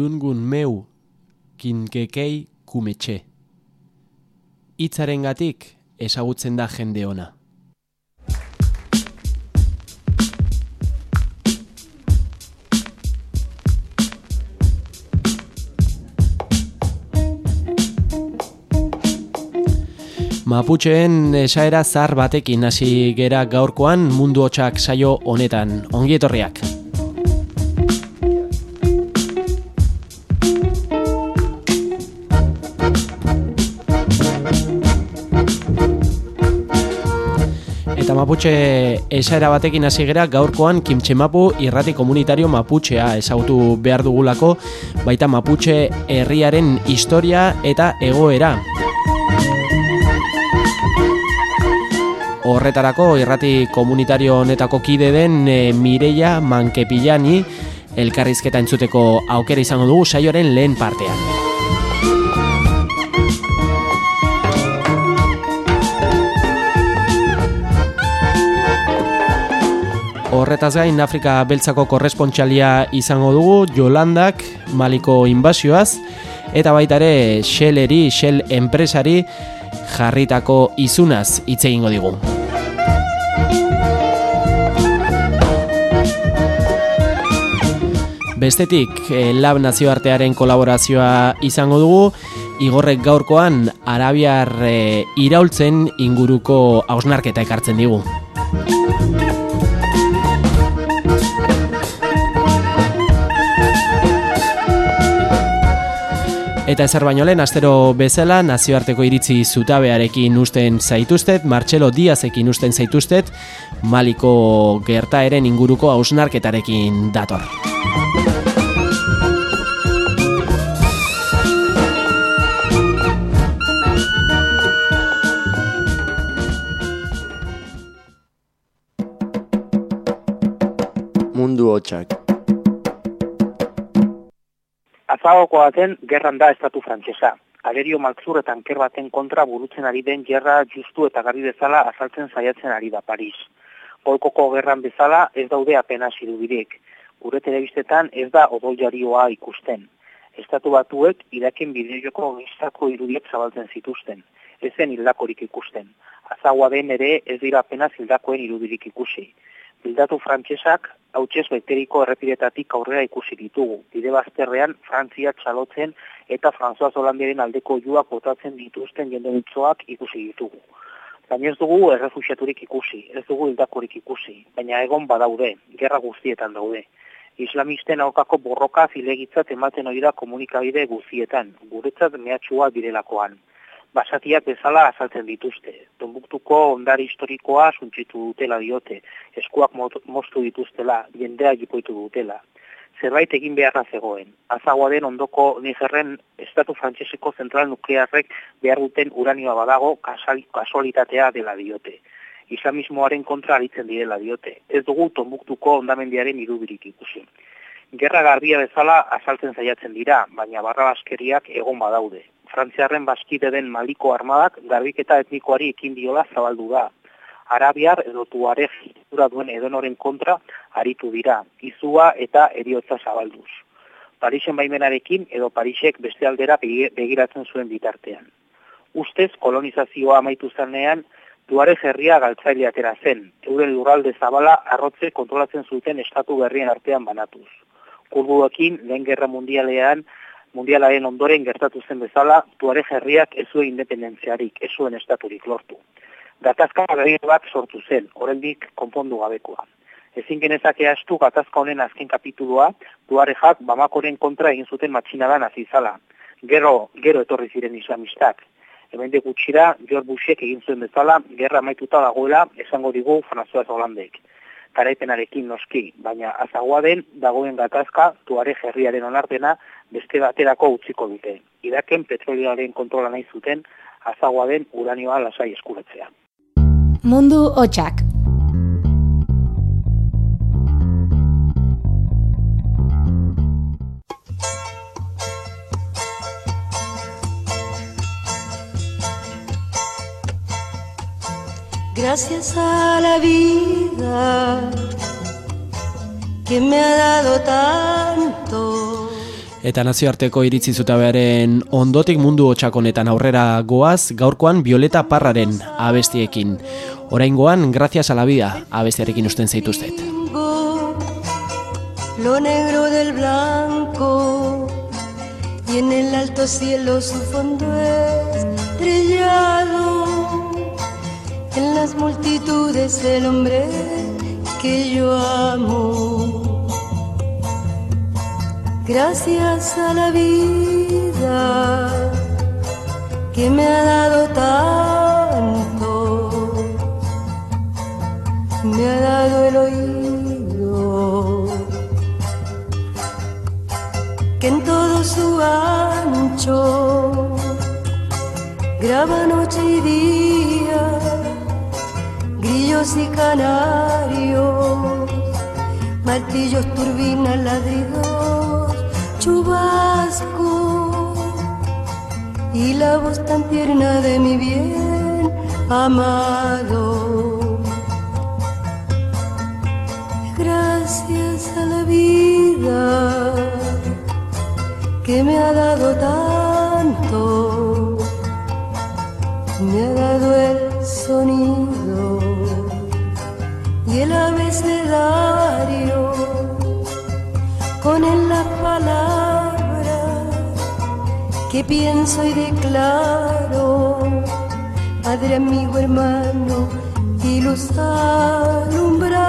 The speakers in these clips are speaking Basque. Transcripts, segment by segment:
dungun meu kinkekei kumetxe. Itzaren gatik ezagutzen da jende ona. Maputxeen esaera zar batekin hasi gera gaurkoan mundu hotxak saio honetan. Ongi etorriak. Maputxe esaera batekin hasi gera gaurkoan Kimtxe Mapu irrati komunitario Maputxea ezagutu behar dugulako baita Maputxe herriaren historia eta egoera. Horretarako irrati komunitario honetako kide den e, Mireia Mankepillani elkarrizketa entzuteko aukera izango dugu saioaren lehen partean. Horretaz gain Afrika beltzako korrespontxalia izango dugu Jolandak Maliko inbasioaz eta baita ere Shelleri, Shell enpresari jarritako izunaz hitz egingo digu. Bestetik, eh, Lab nazioartearen kolaborazioa izango dugu, igorrek gaurkoan Arabiar eh, iraultzen inguruko hausnarketa ekartzen digu. Eta ezer baino lehen, astero bezala, nazioarteko iritzi zutabearekin usten zaituztet, Martxelo Diazekin usten zaituztet, Maliko gertaeren inguruko hausnarketarekin dator. Azagokoa baten gerran da estatu frantsesa. Alerio Maltzur eta anker baten kontra burutzen ari den gerra justu eta garri bezala azaltzen saiatzen ari da Paris. Polkoko gerran bezala ez daude apenas irubirik. Gure telebistetan ez da odoljarioa ikusten. Estatu batuek iraken bideojoko gizako irudiek zabaltzen zituzten. Ezen hildakorik ikusten. Azagoa den ere ez dira apenas hildakoen irudirik ikusi. Bildatu frantsesak hautses beteriko errepidetatik aurrera ikusi ditugu. Bide bazterrean Frantzia txalotzen eta François Hollandiaren aldeko juak botatzen dituzten jende ikusi ditugu. Baina ez dugu errefusiaturik ikusi, ez dugu hildakorik ikusi, baina egon badaude, gerra guztietan daude. Islamisten aurkako borroka zilegitzat ematen oida komunikabide guztietan, guretzat mehatxua direlakoan basatiak bezala azaltzen dituzte. Tonbuktuko ondari historikoa suntxitu dutela diote, eskuak moztu dituztela, jendea jipoitu dutela. Zerbait egin beharra zegoen. Azagoa den ondoko nigerren estatu frantseseko zentral nuklearrek behar duten uranioa badago kasualitatea dela diote. Islamismoaren kontra aritzen direla diote. Ez dugu tonbuktuko ondamendiaren irubirik ikusi. Gerra garbia bezala azaltzen zaiatzen dira, baina barra egon badaude. Frantziarren baskide den maliko armadak garbiketa etnikoari ekin diola zabaldu da. Arabiar edo tuare dura duen edonoren kontra aritu dira, izua eta eriotza zabalduz. Parisen baimenarekin edo Parisek beste aldera begiratzen zuen bitartean. Ustez kolonizazioa amaitu zanean, duare herria galtzaile atera zen, euren lurralde zabala arrotze kontrolatzen zuten estatu berrien artean banatuz. Kurduekin, lehen gerra mundialean, mundialaren ondoren gertatu zen bezala, tuare herriak ez zuen independentziarik, ez zuen estaturik lortu. Gatazka berri bat sortu zen, oraindik konpondu gabekoa. Ezin genezake astu gatazka honen azken kapitulua, tuarejak bamakoren kontra egin zuten matxinadan azizala. Gero, gero etorri ziren islamistak. Hemen gutxira, George Bushek egin zuen bezala, gerra maituta dagoela, esango digu François Hollandek. Karaipenarekin noski, baina azagoa den, dagoen gatazka, tuare herriaren onartena, beste baterako utziko dute. Iraken petrolioaren kontrola nahi zuten azagoa den uranioa lasai eskuratzea. Mundu hotxak. Gracias a la vida que me ha dado tanto Eta nazioarteko iritzi zutabearen ondotik mundu hotxakonetan aurrera goaz, gaurkoan Violeta Parraren abestiekin. Oraingoan, gracias a la vida, abestiarekin usten zaituztet. Lo negro del blanco y en el alto cielo su fondo estrellado en las multitudes el hombre que yo amo. Gracias a la vida que me ha dado tanto, me ha dado el oído, que en todo su ancho graba noche y día, y canarios, martillos, turbinas, ladridos chubasco y la voz tan tierna de mi bien amado. Gracias a la vida que me ha dado tanto, me ha dado el que pienso y declaro, Padre, amigo, hermano, y luz alumbrando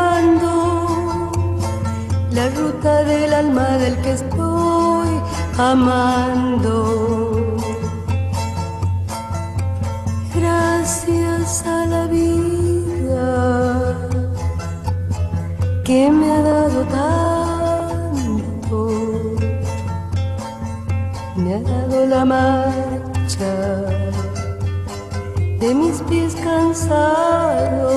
la ruta del alma del que estoy amando. La marcha de mis pies cansados.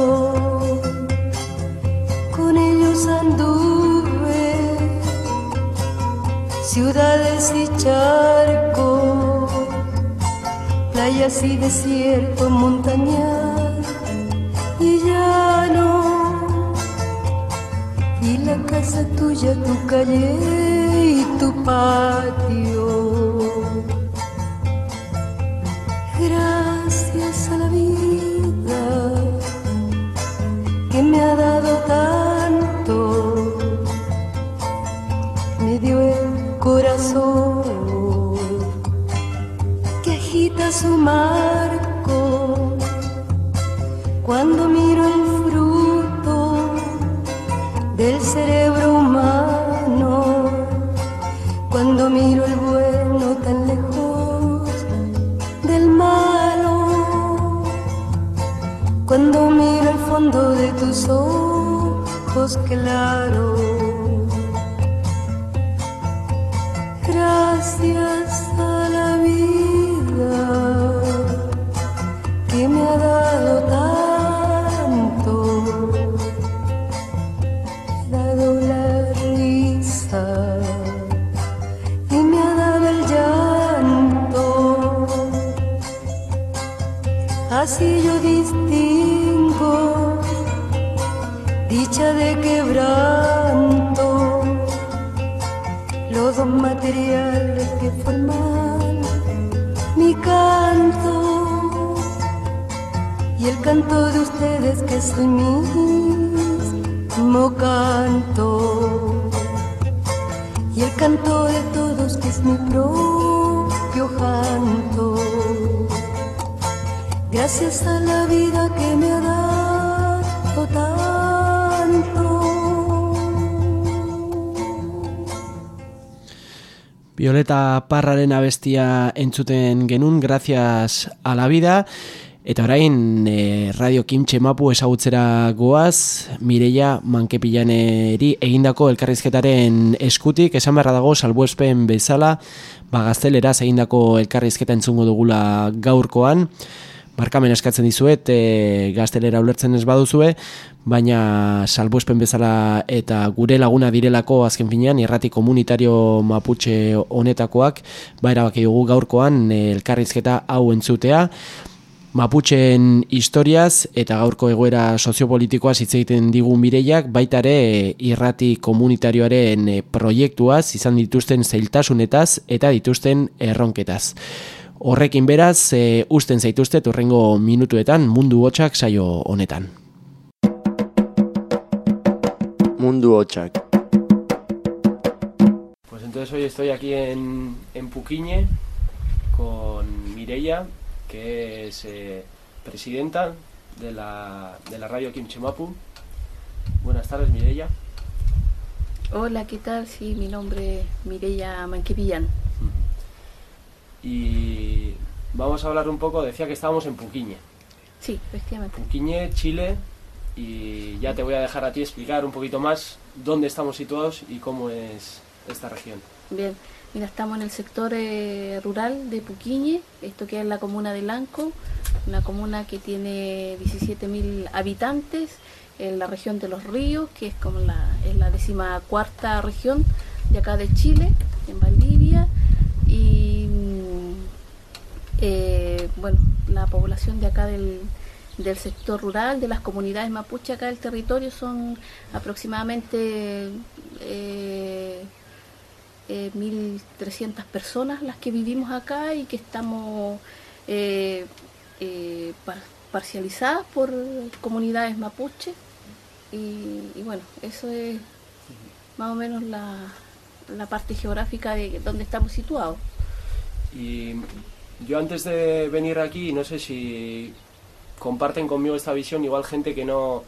Con ellos anduve ciudades y charcos, playas y desierto, montañas y llano. Y la casa tuya, tu calle y tu patio. Gracias a la vida que me ha dado tanto, me dio el corazón que agita su marco claro. Es el mismo canto y el canto de todos que es mi propio canto. Gracias a la vida que me ha dado tanto. Violeta Parraren abestia entzuten genun, gracias a la vida. Eta orain, e, Radio Kim Txemapu ezagutzera goaz, Mireia Mankepilaneri egindako elkarrizketaren eskutik, esan beharra dago, salbuespen bezala, bagaztelera egindako elkarrizketa entzungo dugula gaurkoan, barkamen eskatzen dizuet, e, gaztelera ulertzen ez baduzue, baina salbuespen bezala eta gure laguna direlako azken finean, irrati komunitario maputxe honetakoak, ba erabaki dugu gaurkoan e, elkarrizketa hau entzutea, Maputxen historiaz eta gaurko egoera soziopolitikoa hitz egiten digu Mireiak baita ere irrati komunitarioaren eh, proiektuaz izan dituzten zailtasunetaz eta dituzten erronketaz. Horrekin beraz, e, usten zaituzte turrengo minutuetan mundu hotxak saio honetan. Mundu hotxak. Pues entonces hoy estoy aquí en, en Puquiñe con Mireia, que es eh, presidenta de la, de la radio Kimchimapu. Buenas tardes, Mireia. Hola, ¿qué tal? Sí, mi nombre es Mireia Manquevillán. Y vamos a hablar un poco, decía que estábamos en Puquiñe. Sí, efectivamente. Puquiñe, Chile, y ya te voy a dejar a ti explicar un poquito más dónde estamos situados y cómo es esta región. Bien, Mira, estamos en el sector eh, rural de Puquiñe, esto que es la comuna de Lanco, una comuna que tiene 17.000 habitantes en la región de los ríos, que es como la, es la decimacuarta región de acá de Chile, en Valdivia, y mm, eh, bueno, la población de acá del, del sector rural, de las comunidades mapuche acá del territorio son aproximadamente eh, eh, 1.300 personas las que vivimos acá y que estamos eh, eh, parcializadas por comunidades mapuche. Y, bueno, eso es más o menos la, la parte geográfica de donde estamos situados. Y yo antes de venir aquí, no sé si comparten conmigo esta visión, igual gente que no,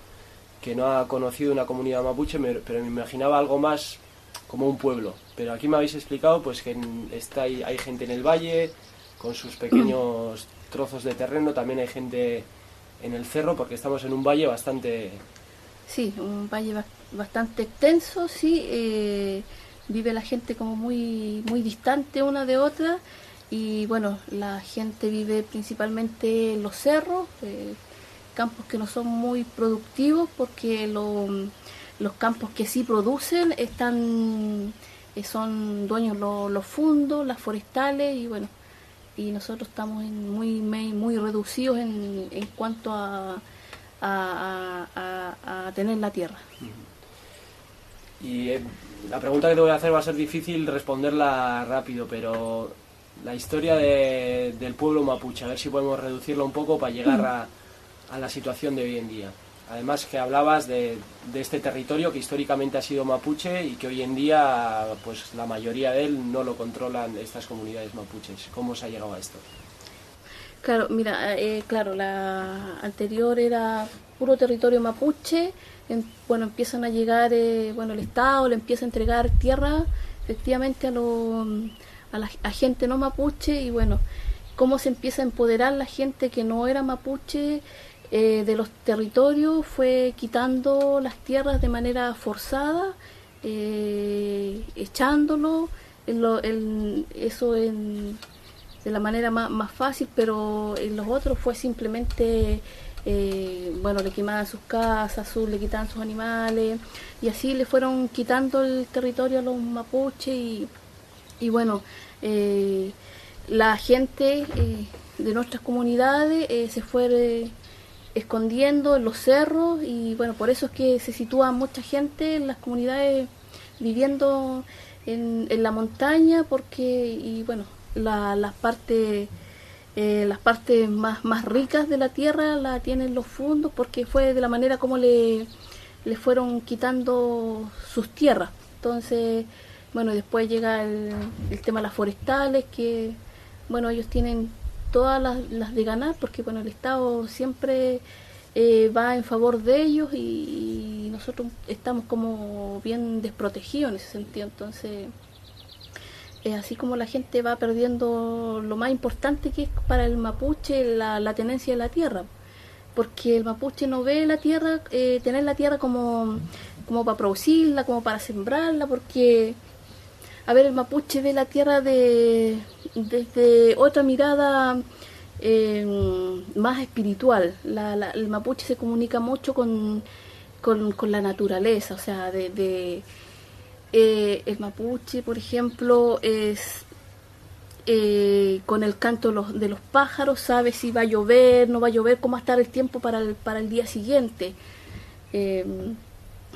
que no ha conocido una comunidad mapuche, pero me imaginaba algo más como un pueblo. Pero aquí me habéis explicado pues que está, hay, hay gente en el valle, con sus pequeños trozos de terreno, también hay gente en el cerro, porque estamos en un valle bastante... Sí, un valle bastante extenso, sí, eh, vive la gente como muy, muy distante una de otra, y bueno, la gente vive principalmente en los cerros, eh, campos que no son muy productivos porque lo los campos que sí producen están son dueños los, fundos, las forestales y bueno, y nosotros estamos muy muy reducidos en, en cuanto a, a, tener la tierra. Y eh, la pregunta que te voy a hacer va a ser difícil responderla rápido, pero la historia del pueblo mapuche, a ver si podemos reducirlo un poco para llegar a, a la situación de hoy en día. Además que hablabas de, este territorio que históricamente ha sido mapuche y que hoy en día pues la mayoría de él no lo controlan estas comunidades mapuches. ¿Cómo se ha llegado a esto? Claro, mira, eh, claro, la anterior era puro territorio mapuche, bueno, empiezan a llegar, eh, bueno, el Estado le empieza a entregar tierra efectivamente a la a gente no mapuche y bueno, cómo se empieza a empoderar la gente que no era mapuche eh, de los territorios fue quitando las tierras de manera forzada, eh, echándolo, eso de la manera más, fácil, pero en los otros fue simplemente, eh, bueno, le quemaban sus casas, le quitaban sus animales, y así le fueron quitando el territorio a los mapuches, y, y bueno, la gente de nuestras comunidades se fue escondiendo en los cerros y bueno, por eso es que se sitúa mucha gente en las comunidades viviendo en, en la montaña porque y bueno, las partes eh, las partes más, más ricas de la tierra la tienen los fundos porque fue de la manera como le, le fueron quitando sus tierras. Entonces, bueno, después llega el, el tema de las forestales que bueno, ellos tienen todas las, de ganar, porque bueno, el Estado siempre eh, va en favor de ellos y, nosotros estamos como bien desprotegidos en ese sentido. Entonces, eh, así como la gente va perdiendo lo más importante que es para el mapuche la, tenencia de la tierra, porque el mapuche no ve la tierra, eh, tener la tierra como, como para producirla, como para sembrarla, porque a ver, el mapuche ve la tierra de, desde otra mirada em, más espiritual. el mapuche se comunica mucho con, con, la naturaleza, o sea, de, eh, el mapuche, por ejemplo, es eh, con el canto de los pájaros, sabe si va a llover, no va a llover, cómo va a estar el tiempo para el, para el día siguiente. Eh,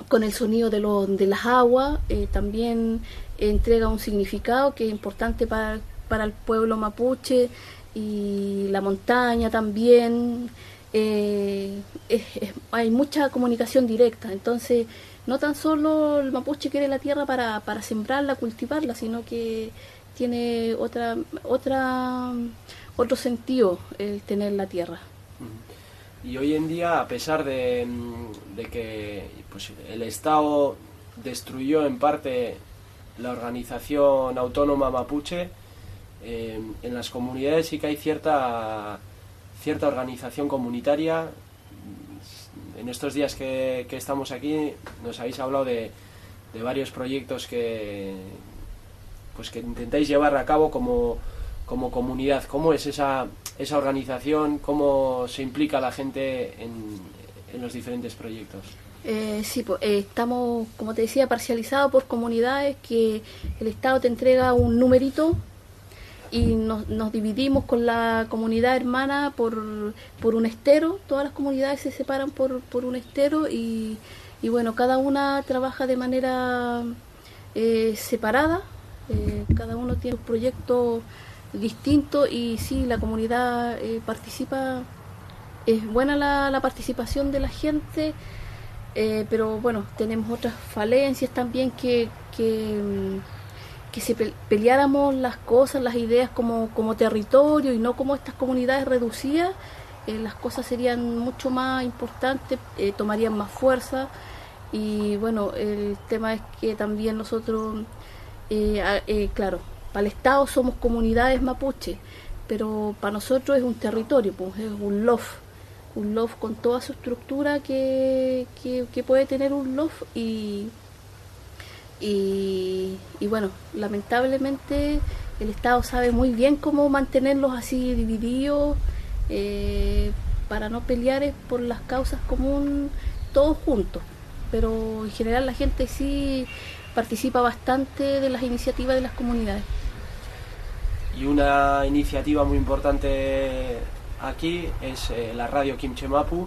con el sonido de, lo, de las aguas, eh, también entrega un significado que es importante para, para el pueblo mapuche y la montaña también. Eh, es, hay mucha comunicación directa, entonces no tan solo el mapuche quiere la tierra para, para sembrarla, cultivarla, sino que tiene otra, otra, otro sentido el tener la tierra. Y hoy en día, a pesar de, de que pues, el Estado destruyó en parte la organización autónoma mapuche, eh, en las comunidades sí que hay cierta, cierta organización comunitaria. En estos días que, que estamos aquí nos habéis hablado de, de varios proyectos que, pues que intentáis llevar a cabo como, como comunidad. ¿Cómo es esa, esa organización? ¿Cómo se implica la gente en, en los diferentes proyectos? Eh, sí, pues, estamos, como te decía, parcializados por comunidades que el Estado te entrega un numerito y nos, nos dividimos con la comunidad hermana por, por, un estero. Todas las comunidades se separan por, por un estero y, y, bueno, cada una trabaja de manera eh, separada. Eh, cada uno tiene un proyecto distinto y sí, la comunidad eh, participa. Es buena la, la participación de la gente. Eh, pero bueno, tenemos otras falencias también que, que, que se peleáramos las cosas, las ideas como, como territorio y no como estas comunidades reducidas, eh, las cosas serían mucho más importantes, eh, tomarían más fuerza. Y bueno, el tema es que también nosotros, claro, para el Estado somos comunidades mapuche, pero para nosotros es un territorio, pues es un loft un loft con toda su estructura que, que, puede tener un loft y, y, y, bueno, lamentablemente el Estado sabe muy bien cómo mantenerlos así divididos eh, para no pelear por las causas comunes todos juntos, pero en general la gente sí participa bastante de las iniciativas de las comunidades. Y una iniciativa muy importante aquí es eh, la radio Kimchemapu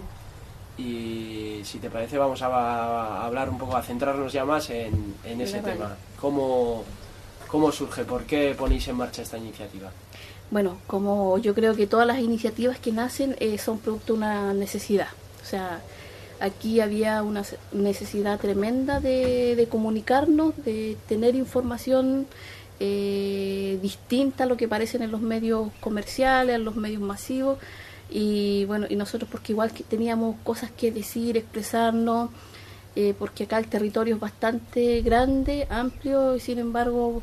y si te parece vamos a, a, hablar un poco, a centrarnos ya más en, en ese tema. ¿Cómo, ¿Cómo surge? ¿Por qué ponéis en marcha esta iniciativa? Bueno, como yo creo que todas las iniciativas que nacen eh, son producto de una necesidad. O sea, aquí había una necesidad tremenda de, de comunicarnos, de tener información eh, distinta a lo que aparecen en los medios comerciales, en los medios masivos. Y bueno, y nosotros porque igual que teníamos cosas que decir, expresarnos, eh, porque acá el territorio es bastante grande, amplio y sin embargo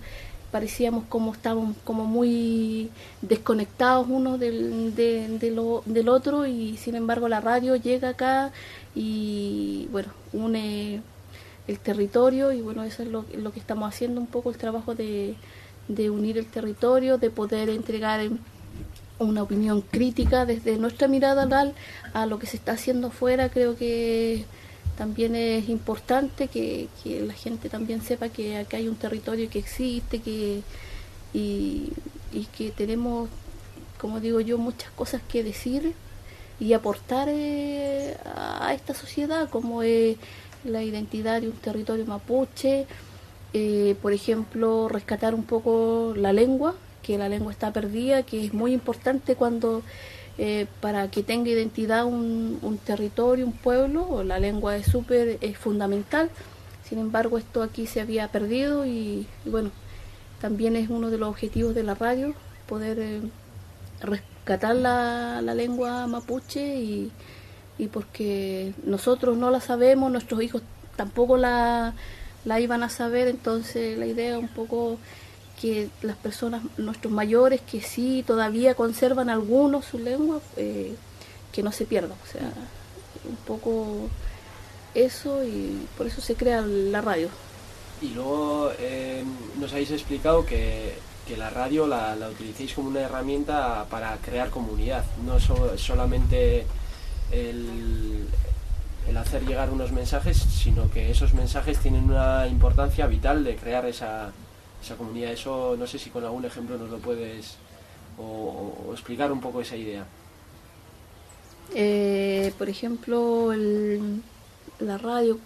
parecíamos como estábamos como muy desconectados uno del, del otro y sin embargo la radio llega acá y bueno, une el territorio y bueno, eso es lo, lo, que estamos haciendo un poco el trabajo de, unir el territorio, de poder entregar una opinión crítica desde nuestra mirada al a lo que se está haciendo afuera, creo que también es importante que, la gente también sepa que acá hay un territorio que existe que y, y que tenemos, como digo yo, muchas cosas que decir y aportar eh, a esta sociedad, como es la identidad de un territorio mapuche, eh, por ejemplo, rescatar un poco la lengua, que la lengua está perdida, que es muy importante cuando eh, para que tenga identidad un, territorio, un pueblo, la lengua es súper, es fundamental. Sin embargo, esto aquí se había perdido y, y, bueno, también es uno de los objetivos de la radio, poder eh, rescatar la, la lengua mapuche y, y porque nosotros no la sabemos, nuestros hijos tampoco la, la iban a saber, entonces la idea un poco que las personas, nuestros mayores, que sí todavía conservan algunos su lengua, eh, que no se pierdan, o sea, un poco eso y por eso se crea la radio. Y luego eh, nos habéis explicado que, que la radio la, la, utilicéis como una herramienta para crear comunidad, no so, solamente el, hacer llegar unos mensajes, sino que esos mensajes tienen una importancia vital de crear esa, esa comunidad. Eso no sé si con algún ejemplo nos lo puedes o, explicar un poco esa idea. Eh, por ejemplo, la radio,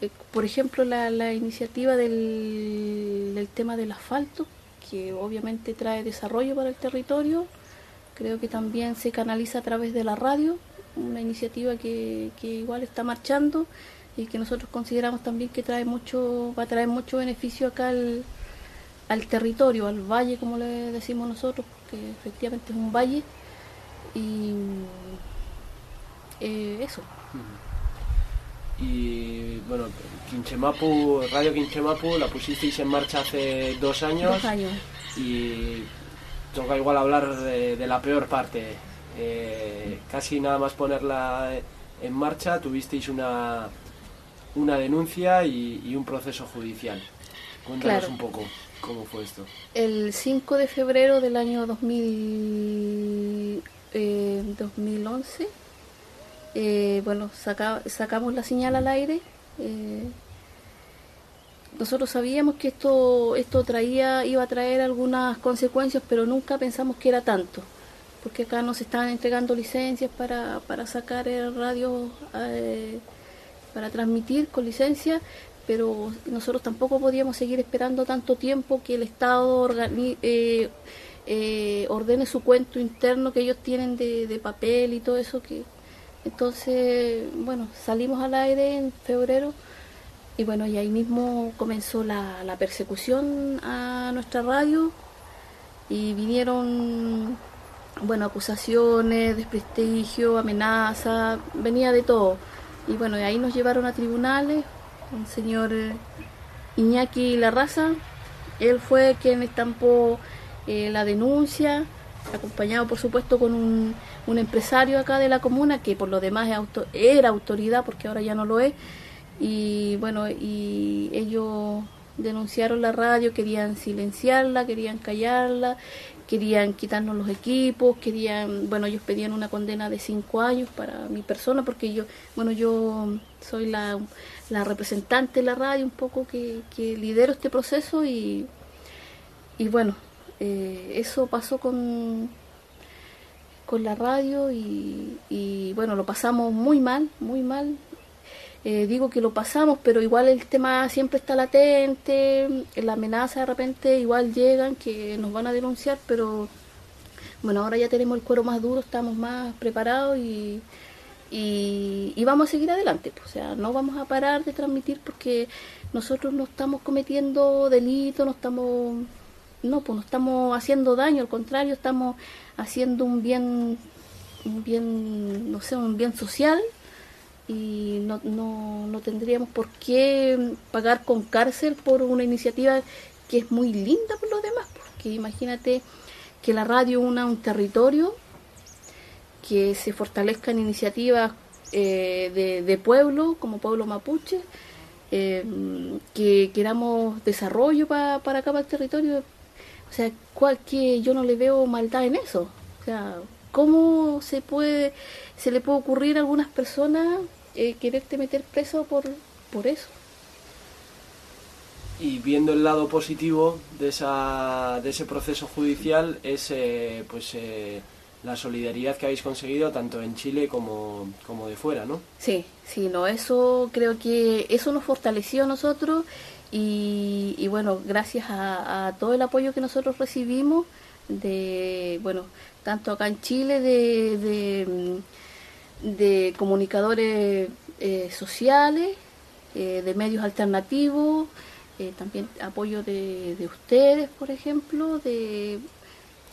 eh, por ejemplo, la, la iniciativa del, del, tema del asfalto, que obviamente trae desarrollo para el territorio, creo que también se canaliza a través de la radio, una iniciativa que, que igual está marchando y que nosotros consideramos también que trae mucho, va a traer mucho beneficio acá al, al territorio, al valle, como le decimos nosotros, porque efectivamente es un valle y eh, eso. Y bueno, Quinchemapu, Radio Quinchemapu la pusisteis en marcha hace dos años. Dos años. Y toca igual hablar de, de la peor parte. Eh, casi nada más ponerla en marcha tuvisteis una, una denuncia y, y un proceso judicial. Cuéntanos Claro. un poco cómo fue esto. El 5 de febrero del año 2000, eh, 2011, eh, bueno, saca- sacamos la señal al aire. eh, nosotros sabíamos que esto, esto traía, iba a traer algunas consecuencias, pero nunca pensamos que era tanto. Porque acá nos estaban entregando licencias para, para sacar radio, eh, para transmitir con licencia, pero nosotros tampoco podíamos seguir esperando tanto tiempo que el Estado eh, eh, ordene su cuento interno que ellos tienen de, papel y todo eso. que Entonces, bueno, salimos al aire en febrero y bueno, y ahí mismo comenzó la persecución a nuestra radio y vinieron, bueno, acusaciones, desprestigio, amenazas, venía de todo. Y bueno, y ahí nos llevaron a tribunales, un señor eh, Iñaki Larraza, él fue quien estampó eh, la denuncia, acompañado por supuesto con un, un empresario acá de la comuna, que por lo demás era autoridad, porque ahora ya no lo es, y bueno, y ellos denunciaron la radio, querían silenciarla, querían callarla, querían quitarnos los equipos, querían, bueno, ellos pedían una condena de cinco años para mi persona, porque yo, bueno, yo soy la, la representante de la radio un poco que, que lidero este proceso y, y bueno, eh, eso pasó con, con la radio y, y bueno, lo pasamos muy mal, muy mal. Eh, digo que lo pasamos, pero igual el tema siempre está latente, la amenaza de repente igual llegan, que nos van a denunciar, pero bueno, ahora ya tenemos el cuero más duro, estamos más preparados y, y, y vamos a seguir adelante. pues, o sea, no vamos a parar de transmitir porque nosotros no estamos cometiendo delitos, no estamos, no, pues no estamos haciendo daño, al contrario, estamos haciendo un bien, un bien, no sé, un bien social y no, no, no tendríamos por qué pagar con cárcel por una iniciativa que es muy linda por los demás, porque imagínate que la radio una un territorio, que se fortalezcan iniciativas eh, de, de pueblo, como pueblo mapuche, eh, que queramos desarrollo pa- para acá, para el territorio. O sea, cual, que yo no le veo maldad en eso. O sea, ¿cómo se puede, se le puede ocurrir a algunas personas eh, quererte meter preso por, por eso? Y viendo el lado positivo de, esa, de ese proceso judicial es eh, pues eh, la solidaridad que habéis conseguido tanto en Chile como, como de fuera, ¿no? Sí, sí, no, eso creo que eso nos fortaleció a nosotros y, y bueno, gracias a, a todo el apoyo que nosotros recibimos de, bueno, tanto acá en Chile de, de, comunicadores eh, sociales, eh, de medios alternativos, eh, también apoyo de, de ustedes, por ejemplo, de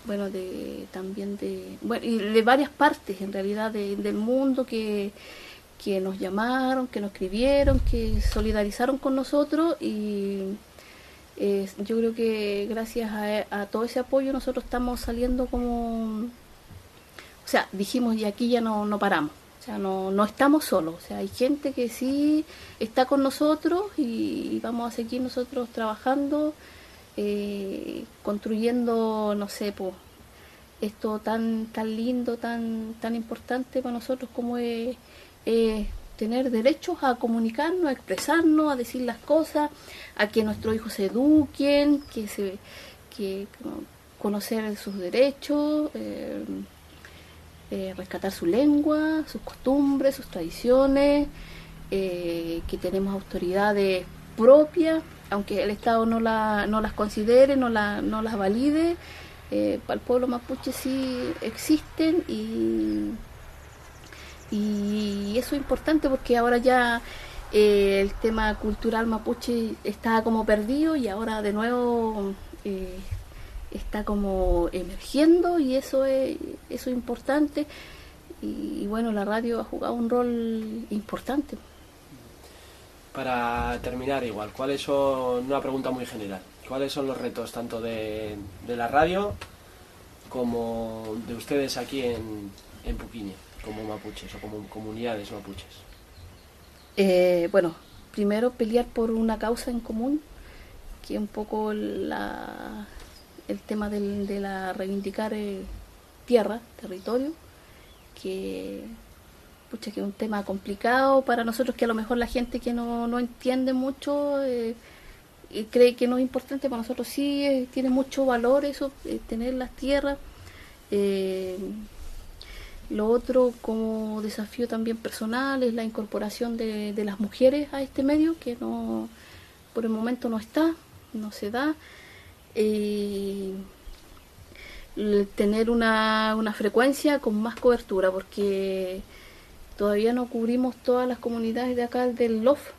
bueno, de también de bueno y de varias partes en realidad de- del mundo que que nos llamaron, que nos escribieron, que solidarizaron con nosotros y yo creo que gracias a, a todo ese apoyo nosotros estamos saliendo como, o sea, dijimos y aquí ya no, no paramos, o sea, no, no estamos solos, o sea, hay gente que sí está con nosotros y, vamos a seguir nosotros trabajando, eh, construyendo, no sé, pues esto tan tan lindo, tan tan importante para nosotros como es tener derechos a comunicarnos, a expresarnos, a decir las cosas, a que nuestros hijos se eduquen, que se que conocer sus derechos, eh, eh, rescatar su lengua, sus costumbres, sus tradiciones, eh, que tenemos autoridades propias, aunque el Estado no, la, no las considere, no, la, no las valide, para el pueblo mapuche sí existen y y eso es importante porque ahora ya eh, el tema cultural mapuche está como perdido y ahora de nuevo eh, está como emergiendo y eso es, eso es importante y, bueno, la radio ha jugado un rol importante. Para terminar igual, ¿cuáles son, una pregunta muy general, cuáles son los retos tanto de, la radio como de ustedes aquí en, en Puquiña? Como mapuches o como comunidades mapuches? Eh, bueno, primero pelear por una causa en común, que un poco la, el tema de la reivindicar eh, tierra, territorio, que pucha, que es un tema complicado para nosotros, que a lo mejor la gente que no, no entiende mucho eh, cree que no es importante, para nosotros sí tiene mucho valor eso, tener las tierras. Lo otro como desafío también personal es la incorporación de, las mujeres a este medio, que no por el momento no está, no se da. Eh, tener una, una frecuencia con más cobertura, porque todavía no cubrimos todas las comunidades de acá del LOF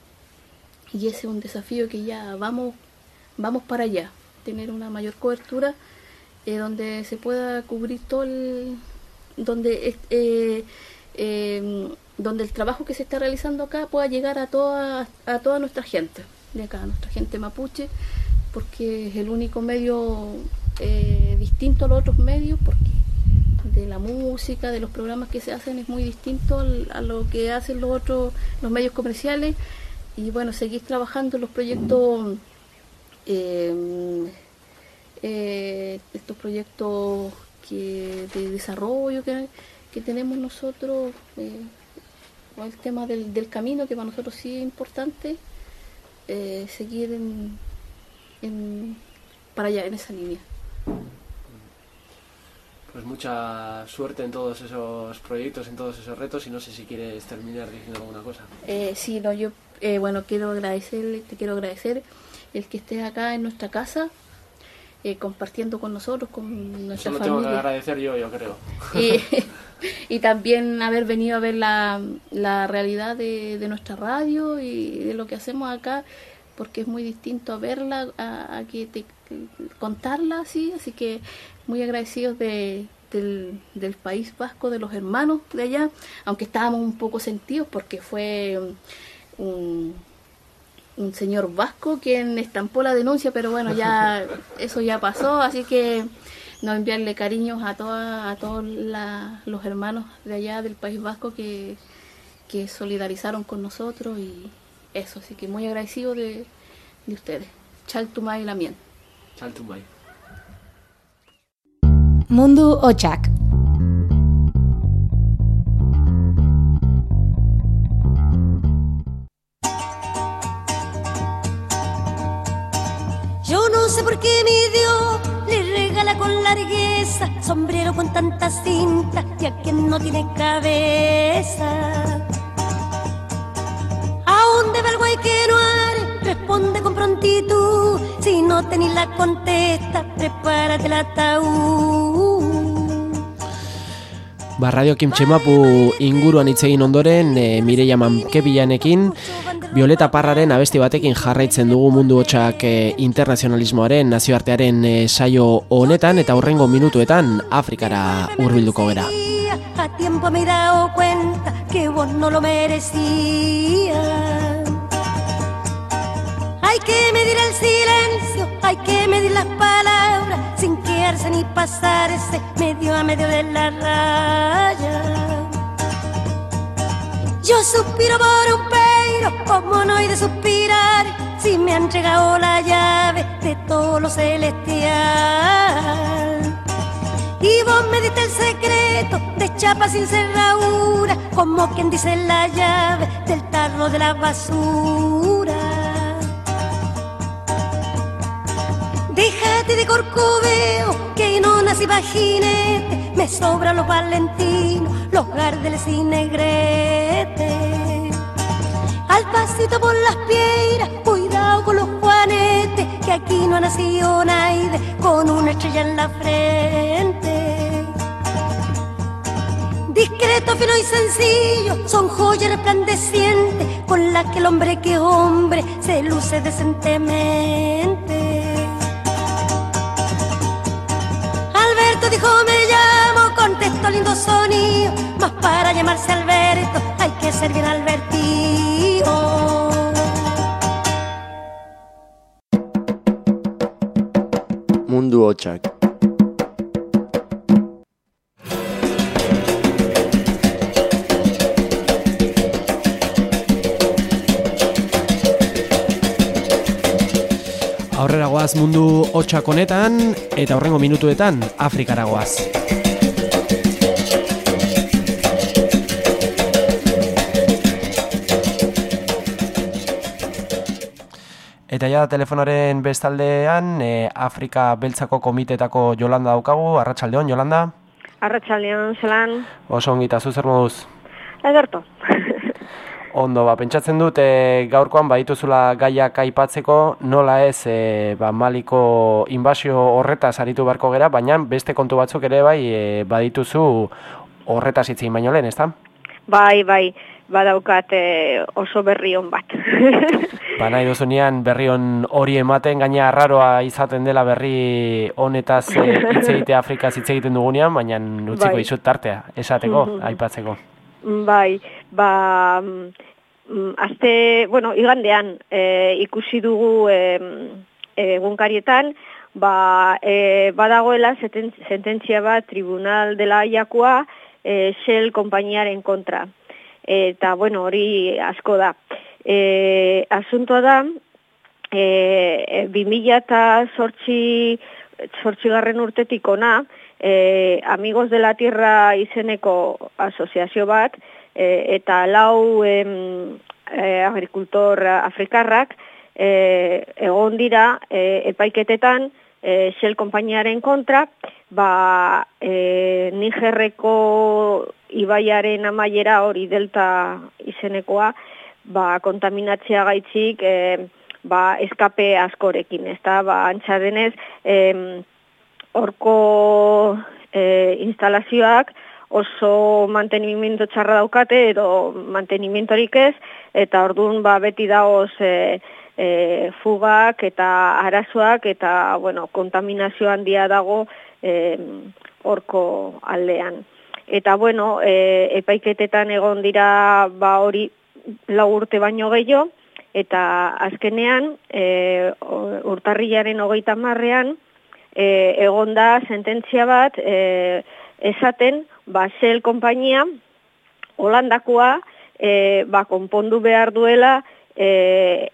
y ese es un desafío que ya vamos, vamos para allá, tener una mayor cobertura eh, donde se pueda cubrir todo el, donde, eh, em, donde el trabajo que se está realizando acá pueda llegar a toda, a toda nuestra gente, de acá, nuestra gente mapuche, porque es el único medio eh, distinto a los otros medios, porque de la música, de los programas que se hacen es muy distinto a lo que hacen los otros, los medios comerciales, y bueno, seguir trabajando en los proyectos, em, eh, estos proyectos de desarrollo que, tenemos nosotros, eh, el tema del, del, camino, que para nosotros sí es importante, eh, seguir en, para allá, en esa línea. Pues mucha suerte en todos esos proyectos, en todos esos retos y no sé si quieres terminar diciendo alguna cosa. Eh, sí, no, yo eh, bueno quiero agradecerle, te quiero agradecer el que estés acá en nuestra casa, eh, compartiendo con nosotros, con nuestra Eso lo tengo que agradecer yo, yo creo. Y, también haber venido a ver la, la realidad de, de, nuestra radio y de lo que hacemos acá, porque es muy distinto a verla, a, que te, contarla así, así que muy agradecidos de, del, del, País Vasco, de los hermanos de allá, aunque estábamos un poco sentidos porque fue un un señor vasco quien estampó la denuncia, pero bueno, ya eso ya pasó, así que no enviarle cariños a, toda, a todos los hermanos de allá del País Vasco que, que solidarizaron con nosotros y eso, así que muy agradecido de, de ustedes. Chaltumay la mien. Chaltumay. Mundo Ochak. Sé por qué mi Dios le regala con largueza sombrero con tanta cinta y a quien no tiene cabeza. Aún debe algo hay que no haré, responde con prontitud. Si no tenéis la contesta, prepárate el ataúd. Ba, Radio Kimtxemapu inguruan hitz egin ondoren, e, Mireia Mankebianekin, Violeta Parraren abesti batekin jarraitzen dugu mundu hotxak e, internazionalismoaren nazioartearen e, saio honetan eta hurrengo minutuetan Afrikara hurbilduko gera. A tiempo me he dado cuenta que vos no lo merecías. Hay que medir el silencio, hay que medir las palabras, sin quedarse ni pasarse medio a medio de la raya. Yo suspiro por un pero, como no hay de suspirar si me han entregado la llave de todo lo celestial? Y vos me diste el secreto de chapa sin cerradura, como quien dice la llave del tarro de la basura. Déjate de corcoveo, que no nací jinete, me sobran los valentinos, los gardeles y negretes. Al pasito por las piedras, cuidado con los juanetes, que aquí no ha nacido nadie con una estrella en la frente. Discreto, fino y sencillo, son joyas resplandecientes con las que el hombre que hombre se luce decentemente. Alberto dijo me llamo, contestó lindo sonido, mas para llamarse Alberto hay que ser bien Albertino. Mundu hotxak. Aurrera goaz mundu hotxak honetan eta horrengo minutuetan Afrikara goaz. Eta ja telefonaren bestaldean e, Afrika Beltzako Komitetako Jolanda daukagu, Arratsaldeon Jolanda. Arratxaldeon, zelan, Oso ongita zu zer moduz. ederto. Ondo, ba, pentsatzen dut e, gaurkoan badituzula gaiak aipatzeko nola ez e, ba, Maliko inbasio horretaz aritu beharko gera, baina beste kontu batzuk ere bai e, badituzu horretaz hitz egin baino lehen, ezta? bai, bai, badaukat eh, oso berri on bat. Ba, nahi duzunean berri on hori ematen gaina arraroa izaten dela berri honetaz e, hitz Afrikaz hitz egiten dugunean, baina utziko Bai. dizut tartea, esateko, aipatzeko. bai, ba, mm, mm, azte, bueno, igandean eh, ikusi dugu eh, egunkarietan, ba, eh, badagoela sententzia bat tribunal dela Aiakoa eh, Shell konpainiaren kontra. Eta, bueno, hori asko da. E, asuntoa da, e, 2000 eta sortzi, sortzigarren urtetik ona, e, Amigos de la Tierra izeneko asoziazio bat, e, eta lau em, e, agrikultor afrikarrak e, egon dira e, epaiketetan e, Shell konpainiaren kontra, ba, e, Nigerreko ibaiaren amaiera hori delta izenekoa, ba, kontaminatzea gaitzik, e, ba, eskape askorekin, ezta, ba, antza denez, em, horko e, instalazioak oso mantenimiento txarra daukate edo mantenimentorik ez, eta orduan ba, beti dagoz e, e, fugak eta arazoak eta bueno, kontaminazio handia dago e, horko aldean. Eta bueno, e, epaiketetan egon dira ba hori lau urte baino gehiago, eta azkenean e, urtarrilaren hogeita marrean e, egon da sententzia bat e, esaten ba Shell konpainia Holandakoa e, ba, konpondu behar duela e,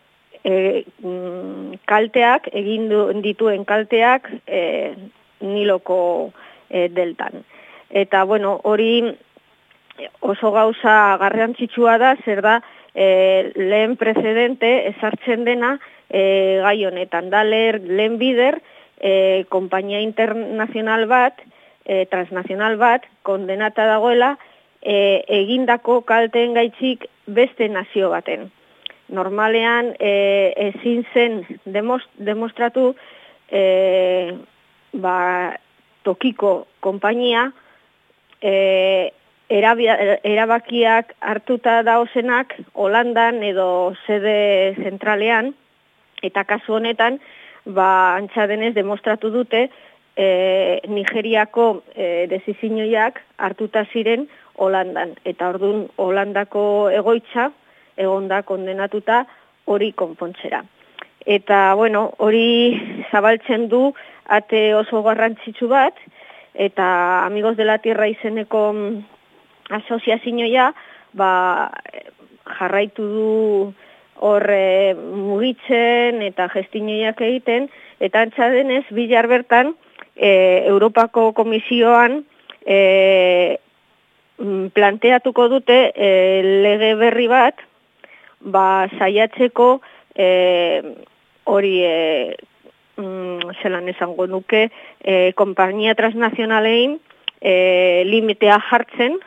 e, mm, kalteak, egin dituen kalteak e, niloko e, deltan. Eta, bueno, hori oso gauza garrantzitsua da, zer da, e, lehen precedente ezartzen dena e, gai honetan. Da leher, lehen bider, e, kompainia internazional bat, e, transnazional bat, kondenata dagoela, e, egindako kalteen gaitzik beste nazio baten. Normalean e, ezin zen demos, demostratu e, ba, tokiko konpainia e, erabakiak hartuta dauzenak Holandan edo sede zentralean, eta kasu honetan, ba, antza denez demostratu dute e, Nigeriako e, desizinoiak hartuta ziren Holandan. Eta ordun Holandako egoitza egonda kondenatuta hori konpontzera. Eta, bueno, hori zabaltzen du ate oso garrantzitsu bat, eta Amigos de la Tierra izeneko asoziazioa ba, jarraitu du hor e, mugitzen eta gestinoiak egiten, eta antza denez, bilar bertan, e, Europako Komisioan e, planteatuko dute e, lege berri bat, ba, saiatzeko e, hori e, mm, zelan esango nuke, e, kompainia transnazionalein e, limitea jartzen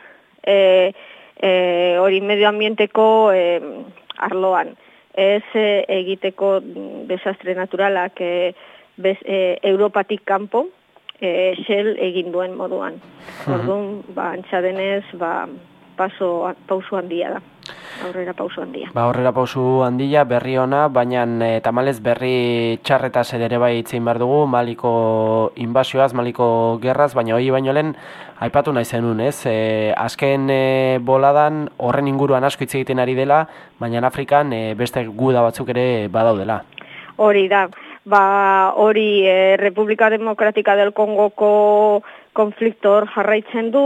e, e, hori medioambienteko e, arloan. Ez e, egiteko desastre naturalak e, bez, e, Europatik kanpo, e, xel egin duen moduan. Orduan, ba, antxadenez, ba, paso, pausu handia da aurrera pausu handia. Ba, aurrera pausu handia, berri ona, baina e, tamalez berri txarretaz ere bai itzein behar dugu, maliko inbasioaz, maliko gerraz, baina hori baino lehen, aipatu nahi zenun, ez? E, azken e, boladan horren inguruan asko hitz egiten ari dela, baina Afrikan e, beste guda batzuk ere badaudela. Hori da, ba, hori e, Republika Demokratika del Kongoko konfliktor jarraitzen du,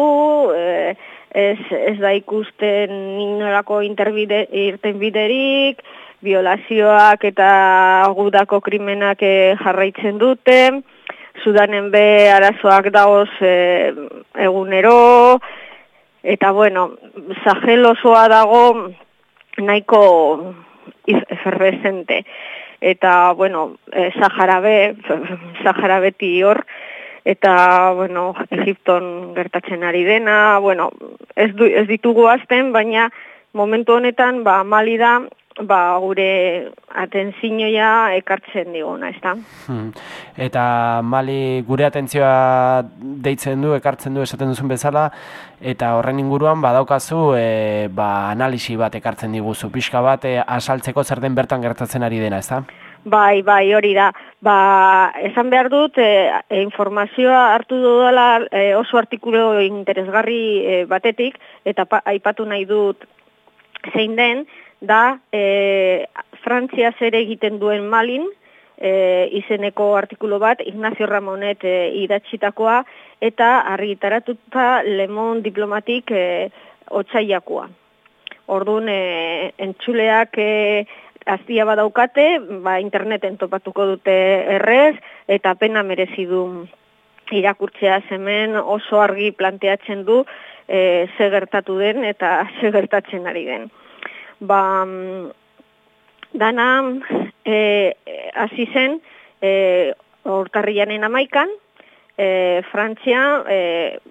e, ez, ez da ikusten inolako irten biderik, violazioak eta agudako krimenak eh, jarraitzen dute, Sudanen be arazoak dagoz e, egunero, eta bueno, Sahel osoa dago nahiko efervescente. Eta, bueno, e, Sahara be, Sahara beti hor, eta bueno, Egipton gertatzen ari dena, bueno, ez, du, ez ditugu azten, baina momentu honetan ba, mali da ba, gure atenzioa ekartzen diguna, ez da? Hmm. Eta mali gure atentzioa deitzen du, ekartzen du, esaten duzun bezala, eta horren inguruan badaukazu e, ba, analisi bat ekartzen diguzu, pixka bat e, asaltzeko zer den bertan gertatzen ari dena, ez da? Bai, bai, hori da. Ba, esan behar dut, e, informazioa hartu dudala e, oso artikulo interesgarri e, batetik, eta aipatu nahi dut zein den, da e, Frantzia zer egiten duen malin, e, izeneko artikulo bat, Ignacio Ramonet e, idatxitakoa, eta argitaratuta Lemon Diplomatik e, otxaiakoa. Orduan, e, entxuleak e, aztia badaukate, ba, interneten topatuko dute errez, eta pena merezi du irakurtzea hemen oso argi planteatzen du e, ze gertatu den eta ze gertatzen ari den. Ba, mm, dana, e, hasi zen, e, orkarrianen amaikan, e, Frantzia, e,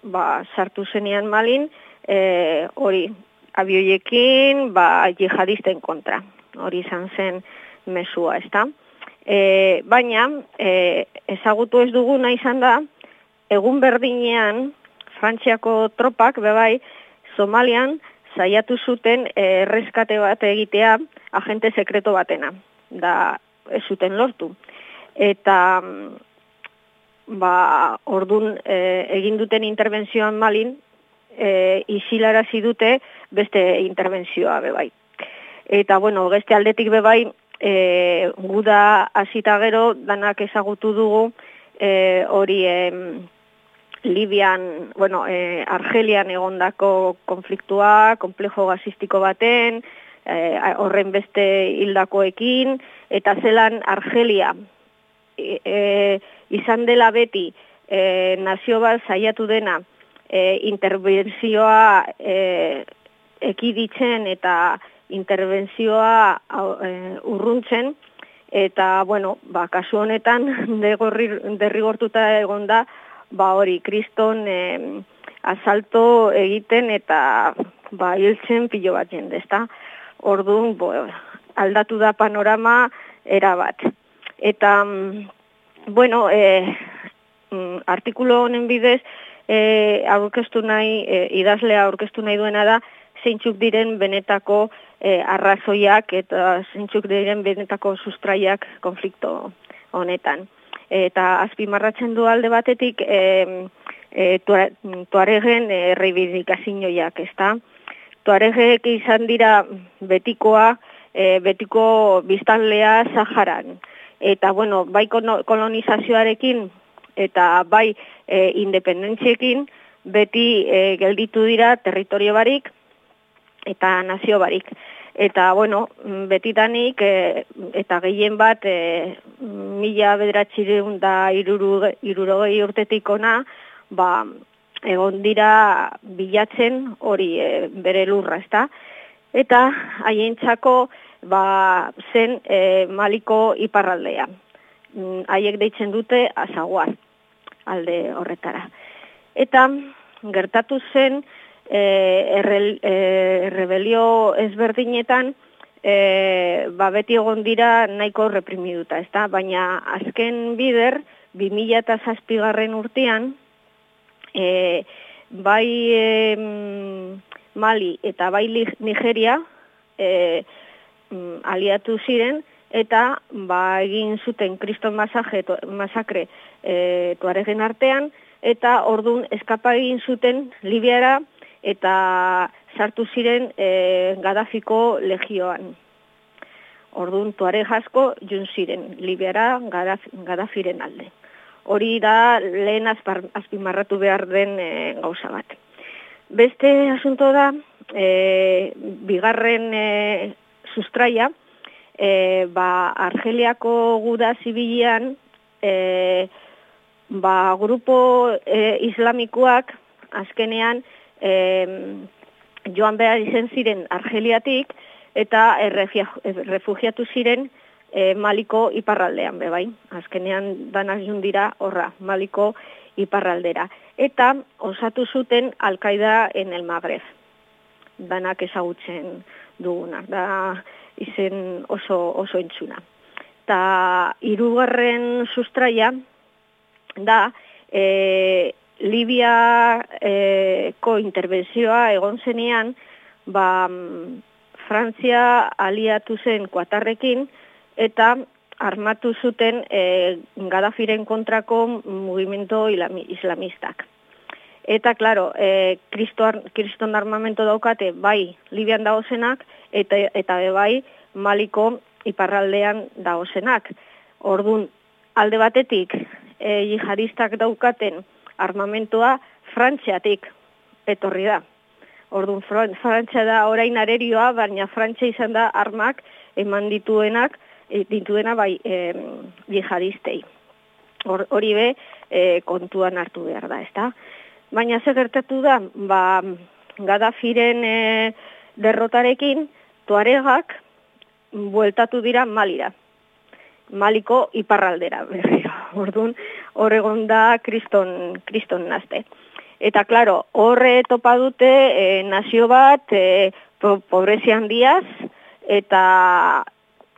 ba, sartu zenian malin, e, hori, abioiekin, ba, jihadisten kontra hori izan zen mesua, ezta? E, baina, e, ezagutu ez duguna izan da, egun berdinean, Frantziako tropak, bebai, Somalian, saiatu zuten erreskate bat egitea agente sekreto batena, da ez zuten lortu. Eta, ba, ordun e, egin duten intervenzioan malin, e, isilarazi dute beste intervenzioa bebai. Eta, bueno, geste aldetik bebai, e, guda hasita gero, danak ezagutu dugu, e, hori e, Libian, bueno, e, Argelian egondako konfliktua, komplejo gazistiko baten, e, horren beste hildakoekin, eta zelan Argelia. E, e, izan dela beti e, nazio bat zaiatu dena e, intervenzioa e, ekiditzen eta interbentzioa e, urruntzen, eta, bueno, ba, kasu honetan, derrigortuta egon da, ba, hori, kriston e, asalto egiten eta ba, hiltzen pilo bat jende, ezta? Orduan, bo, aldatu da panorama erabat. Eta, mm, bueno, e, artikulo honen bidez, e, aurkeztu nahi, e, idazlea aurkeztu nahi duena da, zeintzuk diren benetako e, arrazoiak eta zeintzuk diren benetako sustraiak konflikto honetan. Eta azpimarratzen du alde batetik e, e, tuaregen e, reibidikazinoiak, ez da? Tuaregek izan dira betikoa, e, betiko biztanlea Saharan. Eta, bueno, bai kolonizazioarekin eta bai e, independentziekin, beti e, gelditu dira territorio barik, eta nazio barik. Eta, bueno, betitanik, e, eta gehien bat, e, mila bederatxireun da irurogei urtetik ona, ba, egon dira bilatzen hori e, bere lurra, ezta? Eta haientzako ba, zen e, maliko iparraldea. Mm, haiek deitzen dute azaguar alde horretara. Eta gertatu zen e, erre, e, rebelio ezberdinetan e, ba, beti egon dira nahiko reprimiduta, ezta? Baina azken bider, 2000 eta zazpigarren urtean, e, bai e, Mali eta bai Nigeria e, aliatu ziren, eta ba, egin zuten kriston masaje, to, masakre e, tuaregen artean, eta ordun eskapa egin zuten Libiara eta sartu ziren e, Gaddafiko legioan. Ordun tuare jasko jun ziren Libiara Gaddafiren alde. Hori da lehen azpimarratu behar den e, gauza bat. Beste asunto da, e, bigarren e, sustraia, e, ba, Argeliako guda zibilian, e, ba, grupo e, islamikoak azkenean e, joan behar izen ziren Argeliatik eta refugiatu ziren e, Maliko iparraldean, be bai. Azkenean danak dira horra, Maliko iparraldera. Eta osatu zuten Alkaida en el Magreb. Danak ezagutzen dugunak. Da izen oso, oso entzuna. Ta irugarren sustraia da e, Libia e, ko intervenzioa egon zenean ba, Frantzia aliatu zen kuatarrekin eta armatu zuten e, Gaddafiren kontrako movimento islamistak. Eta, klaro, e, kriston armamento daukate, bai, Libian dagozenak, eta, eta bai, Maliko iparraldean dagozenak. Ordun alde batetik, e, jihadistak daukaten armamentoa Frantziatik etorri da. Ordun Frantzia da orain arerioa, baina Frantzia izan da armak eman dituenak, e, dituena bai e, jihadistei. Hori be e, kontuan hartu behar da, ezta? Baina ze gertatu da, ba, Gaddafiren e, derrotarekin, tuaregak bueltatu dira Malira. Maliko iparraldera, berriro. Orduan, horregon da kriston, kriston nazte. Eta, klaro, horre topa dute e, nazio bat e, pobrezian diaz, eta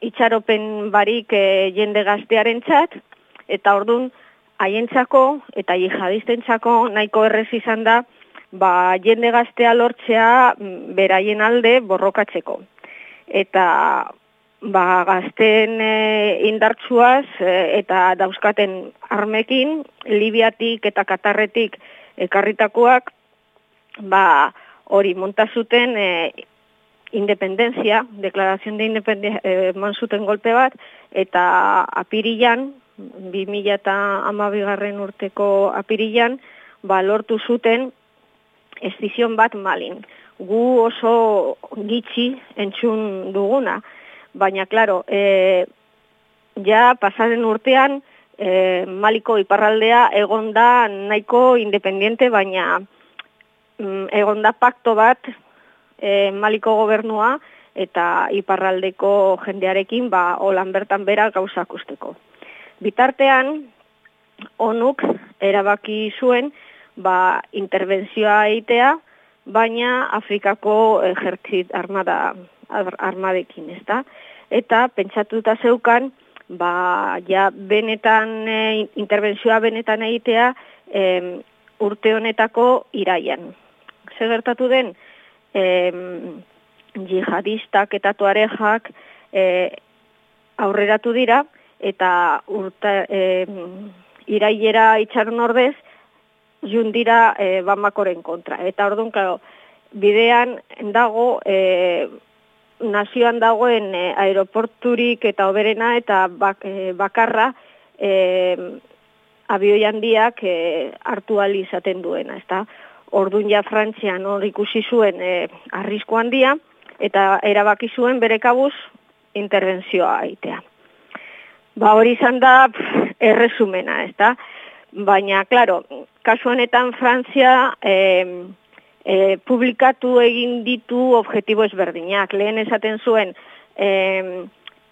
itxaropen barik e, jende gaztearen txat, eta orduan, haientzako eta jihadistentzako nahiko errez izan da, ba, jende gaztea lortzea mm, beraien alde borrokatzeko. Eta ba, gazten e, indartsuaz e, eta dauzkaten armekin, Libiatik eta Katarretik ekarritakoak, ba, hori montazuten e, independenzia, deklarazion de independenzia, e, zuten golpe bat, eta apirilan, 2000 eta amabigarren urteko apirilan, ba, lortu zuten estizion bat malin. Gu oso gitxi entzun duguna, baina, klaro, e, ja pasaren urtean, e, maliko iparraldea egonda nahiko independiente, baina mm, egonda pakto bat e, maliko gobernua eta iparraldeko jendearekin ba, holan bertan bera gauzak usteko. Bitartean, onuk erabaki zuen ba, intervenzioa eitea, baina Afrikako ejertzit armada, armadekin, ez da? Eta pentsatuta zeukan, ba, ja, benetan, e, intervenzioa benetan egitea e, urte honetako iraian. Zer gertatu den, e, jihadistak eta tuarejak e, aurreratu dira, eta urta, e, iraiera itxaron ordez, jundira e, bamakoren kontra. Eta orduan, claro, bidean dago e, nazioan dagoen e, aeroporturik eta oberena eta bak, e, bakarra e, abioi handiak e, hartu izaten duena, ezta? Ordun ja Frantzian hor ikusi zuen e, arrisku handia eta erabaki zuen bere kabuz intervenzioa aitea. Ba hori izan da pff, erresumena, ezta? Baina, klaro, kasu honetan Frantzia e, e, publikatu egin ditu objektibo ezberdinak. Lehen esaten zuen, e,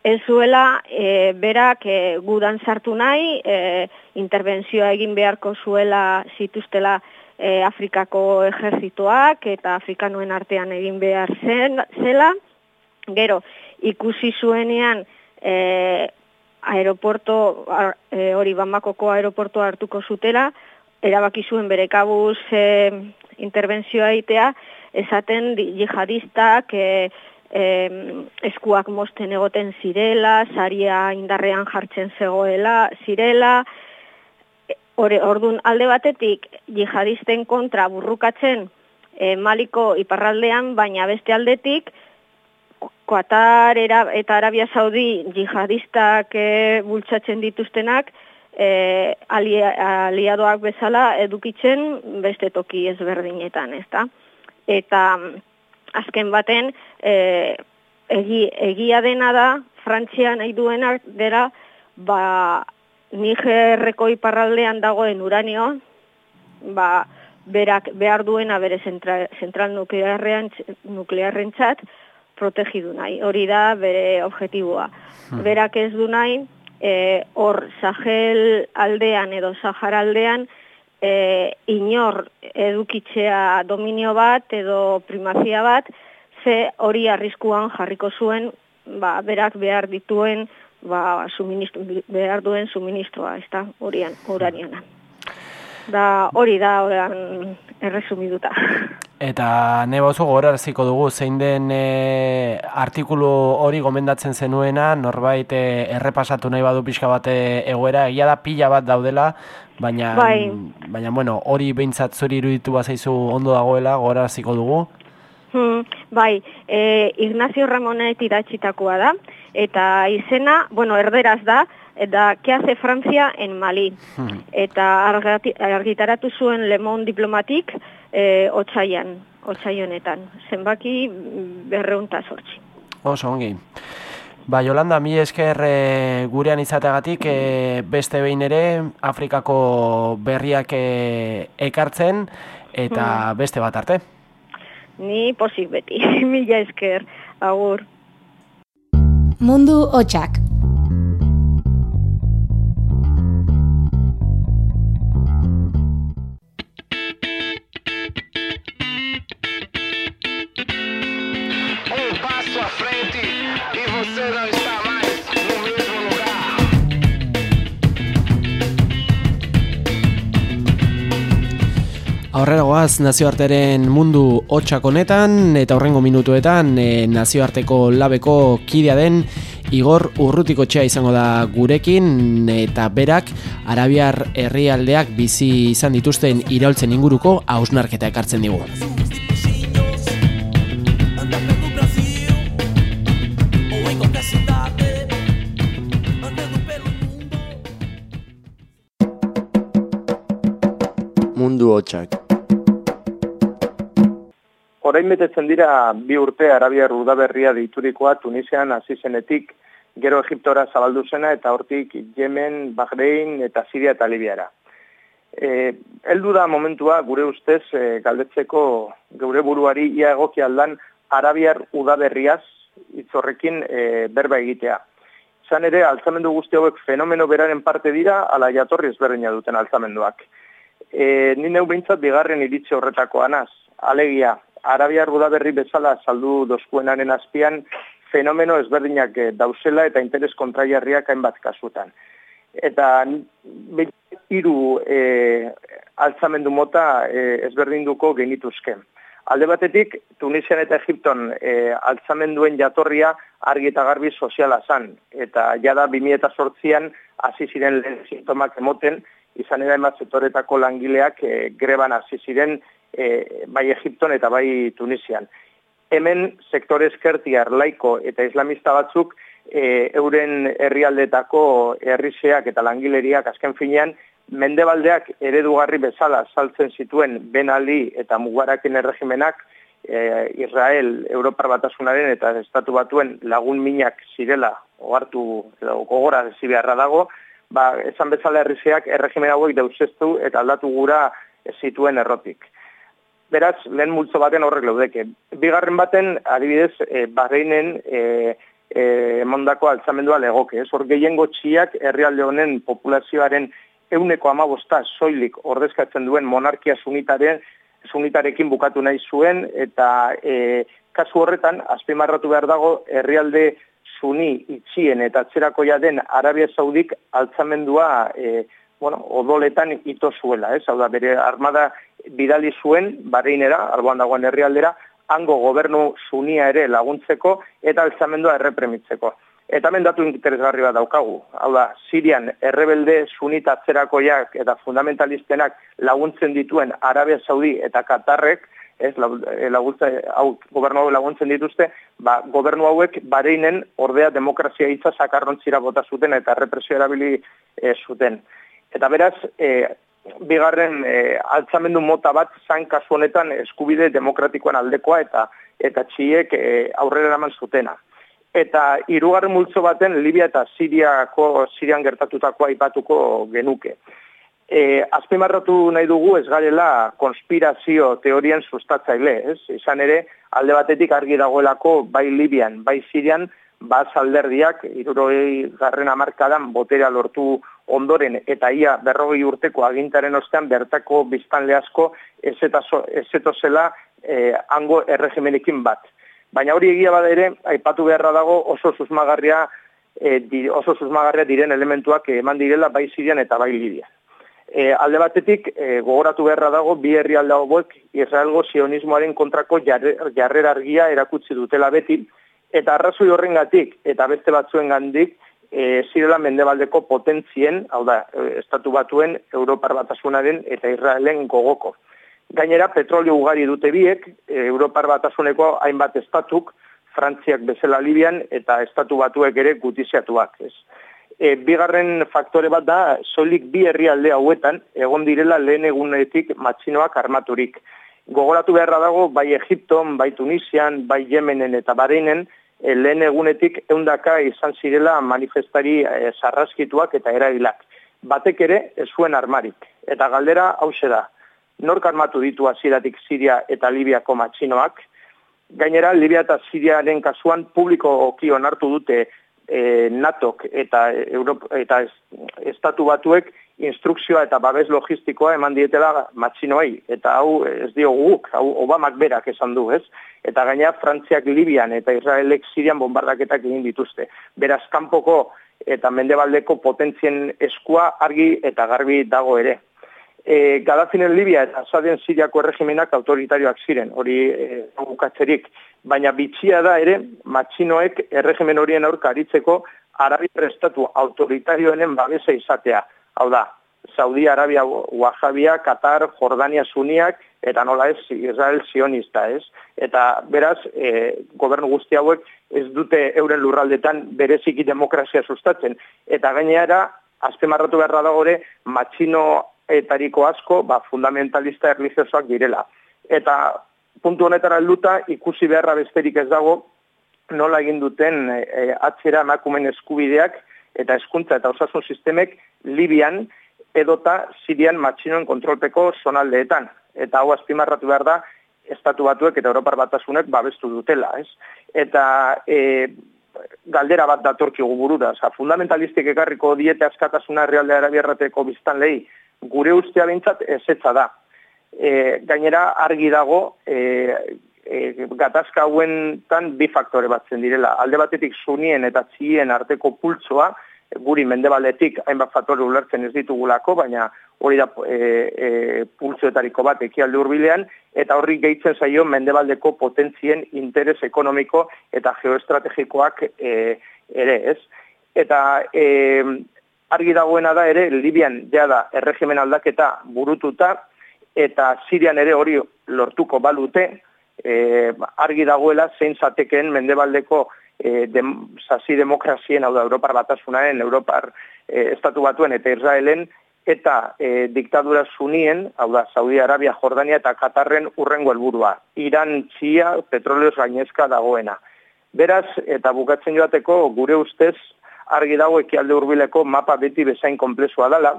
ez zuela e, berak e, gudan sartu nahi, e, interbentzioa egin beharko zuela zituztela e, Afrikako ejerzituak eta Afrikanuen artean egin behar zen, zela. Gero, ikusi zuenean e, aeroporto, e, hori Bamakoko aeroporto hartuko zutela, erabaki zuen bere kabuz e, interbentzioa itea, esaten jihadistak e, e, eskuak mosten egoten zirela, saria indarrean jartzen zegoela, zirela, Ore, orduan alde batetik jihadisten kontra burrukatzen e, Maliko iparraldean, baina beste aldetik Qatar eta Arabia Saudi jihadistak e, bultzatzen dituztenak e, aliadoak bezala edukitzen beste toki ezberdinetan, ezta? Eta azken baten e, egi, egia dena da Frantzia nahi duena dera ba Nigerreko iparraldean dagoen uranio ba berak behar duena bere zentral, zentral nuklearrean nuklearrentzat protegidu nahi. Hori da bere objetiboa. Hmm. Berak ez du nahi, e, hor Sahel aldean edo Sahara aldean, e, inor edukitzea dominio bat edo primazia bat, ze hori arriskuan jarriko zuen, ba, berak behar dituen, ba, behar duen suministroa, ez da, horian, horaniana. Da, hori da, oran, erresumiduta. Eta nebo zu goraraziko dugu zein den e, artikulu hori gomendatzen zenuena, norbait e, errepasatu nahi badu pixka bat egoera, egia da pila bat daudela, baina, bai. baina bueno, hori behintzat zuri iruditu bazaizu ondo dagoela, goraraziko dugu. Hmm, bai, e, Ignacio Ramonet idatxitakoa da, eta izena, bueno, erderaz da, eta ke hace Francia en Mali. Hmm. Eta argitaratu zuen Le Monde Diplomatik, e, otsaian, otsaionetan. Zenbaki berreunta sortzi. Oso, ongi. Ba, Jolanda, mi esker e, gurean izateagatik e, beste behin ere Afrikako berriak e, ekartzen eta hmm. beste bat arte. Ni posik beti, mila esker, agur. Mundu hotxak. Aurrera goaz nazioarteren mundu hotxak honetan eta horrengo minutuetan e, nazioarteko labeko kidea den Igor Urrutiko txea izango da gurekin eta berak Arabiar herrialdeak bizi izan dituzten iraultzen inguruko hausnarketa ekartzen digu. Orain betetzen dira bi urte Arabia Rudaberria deiturikoa Tunisian hasi zenetik gero Egiptora zabaldu zena eta hortik Yemen, Bahrein eta Siria eta Libiara. E, eldu da momentua gure ustez e, galdetzeko geure buruari ia egoki aldan Arabiar Udaberriaz itzorrekin e, berba egitea. Zan ere, altzamendu guzti hauek fenomeno beraren parte dira, ala jatorri ezberdina duten altzamenduak. E, ni neu behintzat bigarren iritsi horretako anaz. Alegia, Arabiar Budaberri bezala saldu doskuenaren azpian fenomeno ezberdinak eh, dauzela eta interes kontraiarriak hainbat kasutan. Eta hiru e, altzamendu mota e, ezberdinduko genituzke. Alde batetik, Tunisian eta Egipton e, altzamenduen jatorria argi eta garbi soziala zan. Eta jada 2008an hasi ziren lehen sintomak emoten, izan eda ematzetoretako langileak e, greban hasi ziren e, bai Egipton eta bai Tunisian. Hemen sektore eskertiar laiko eta islamista batzuk e, euren herrialdetako herriseak eta langileriak azken finean mendebaldeak eredugarri bezala saltzen zituen benali eta mugaraken erregimenak e, Israel, Europar batasunaren eta estatu batuen lagun minak zirela ohartu edo gogora beharra dago, ba, esan bezala herrizeak erregimen hauek deuseztu eta aldatu gura zituen errotik. Beraz, lehen multzo baten horrek leudeke. Bigarren baten, adibidez, e, Bahreinen e, e, mondako altzamendua legoke. Ez hor gehiengo txiak herrialde honen populazioaren euneko amabosta soilik ordezkatzen duen monarkia sunitaren, sunitarekin bukatu nahi zuen, eta e, kasu horretan, azpimarratu behar dago, herrialde suni itxien eta atzerakoia den Arabia Saudik altzamendua e, bueno, odoletan ito zuela, ez? Hau da, bere armada bidali zuen, bareinera, alboan dagoen herrialdera, hango gobernu sunia ere laguntzeko eta altzamendua errepremitzeko. Eta hemen datu interesgarri bat daukagu. Hau da, Sirian errebelde sunita atzerakoiak eta fundamentalistenak laguntzen dituen Arabia Saudi eta Katarrek, ez eh, laguntza hau gobernu hau laguntzen dituzte, ba, gobernu hauek bareinen ordea demokrazia hitza sakarrontzira bota zuten eta represio erabili e, zuten. Eta beraz, e, bigarren e, altzamendu mota bat zan kasu honetan eskubide demokratikoan aldekoa eta eta txiek e, aurrera eraman zutena. Eta hirugarren multzo baten Libia eta Siriako Sirian gertatutakoa aipatuko genuke. E, azpimarratu nahi dugu ez garela konspirazio teorien sustatzaile, ez? Izan ere, alde batetik argi dagoelako bai Libian, bai Sirian, baz alderdiak, iruroi garren amarkadan boterea lortu ondoren, eta ia berrogei urteko agintaren ostean bertako biztanle asko ez eto zela e, hango erregimenekin bat. Baina hori egia bada ere, aipatu beharra dago oso susmagarria, e, di, oso susmagarria diren elementuak eman direla bai Sirian eta bai Libian. E, alde batetik, e, gogoratu beharra dago, bi herri alda hoboek, Israelgo sionismoaren kontrako jarrera argia erakutsi dutela beti, eta arrazoi horrengatik eta beste batzuen gandik, e, zirela mendebaldeko potentzien, hau da, e, estatu batuen, Europar batasunaren eta Israelen gogoko. Gainera, petrolio ugari dute biek, e, Europar batasuneko hainbat estatuk, Frantziak bezala Libian, eta estatu batuek ere gutiziatuak, ez e, bigarren faktore bat da, solik bi herrialde hauetan, egon direla lehen egunetik matxinoak armaturik. Gogoratu beharra dago, bai Egipton, bai Tunisian, bai Yemenen eta Bareinen, e, lehen egunetik eundaka izan zirela manifestari e, sarraskituak eta erailak. Batek ere, ez zuen armarik. Eta galdera, hause da, nork armatu ditu aziratik Siria eta Libiako matxinoak, Gainera, Libia eta Siriaren kasuan publiko okio onartu dute e, NATOk eta Europa, eta estatu batuek instrukzioa eta babes logistikoa eman dietela matxinoei, eta hau ez dio guk, hau Obamak berak esan du, ez? Eta gaina Frantziak Libian eta Israelek Sirian bombardaketak egin dituzte. Beraz, kanpoko eta mendebaldeko potentzien eskua argi eta garbi dago ere. E, Gaddafinen Libia eta Asadien Siriako erregimenak autoritarioak ziren, hori e, bukatzerik baina bitxia da ere matxinoek erregimen horien aurka aritzeko Arabi prestatu autoritarioenen babesa izatea. Hau da, Saudi Arabia, Wahabia, Qatar, Jordania Suniak, eta nola ez, Israel sionista ez. Eta beraz, e, gobernu guzti hauek ez dute euren lurraldetan bereziki demokrazia sustatzen. Eta gainera, azpemarratu beharra dagore, matxino etariko asko, ba, fundamentalista erlijiosoak direla. Eta puntu honetara helduta ikusi beharra besterik ez dago nola egin duten e, e, atzera emakumen eskubideak eta eskuntza eta osasun sistemek Libian edota Sirian matxinoen kontrolpeko zonaldeetan. Eta hau azpimarratu behar da, estatu batuek eta Europar batasunek babestu dutela. Ez? Eta e, galdera bat datorkigu burura. Oza, fundamentalistik ekarriko diete askatasuna realde arabierrateko biztan lehi, gure ustea bintzat ezetza da e, gainera argi dago e, e, gatazka hauentan bi faktore batzen direla. Alde batetik sunien eta txien arteko pultsoa, guri mendebaletik hainbat faktore ulertzen ez ditugulako, baina hori da e, e, pultsoetariko bat ekialde hurbilean eta horri gehitzen zaio mendebaldeko potentzien interes ekonomiko eta geoestrategikoak e, ere, ez? Eta e, argi dagoena da ere, Libian jada erregimen aldaketa burututa, eta Sirian ere hori lortuko balute, e, argi dagoela zein zateken mendebaldeko e, dem, sasi demokrazien, hau da, Europar batasunaren, Europar e, estatu batuen eta Israelen, eta e, diktadura zunien, hau da, Saudi Arabia, Jordania eta Katarren urrengo helburua. Iran txia petroleoz gainezka dagoena. Beraz, eta bukatzen joateko, gure ustez, argi dago ekialde hurbileko mapa beti bezain konplexua dela,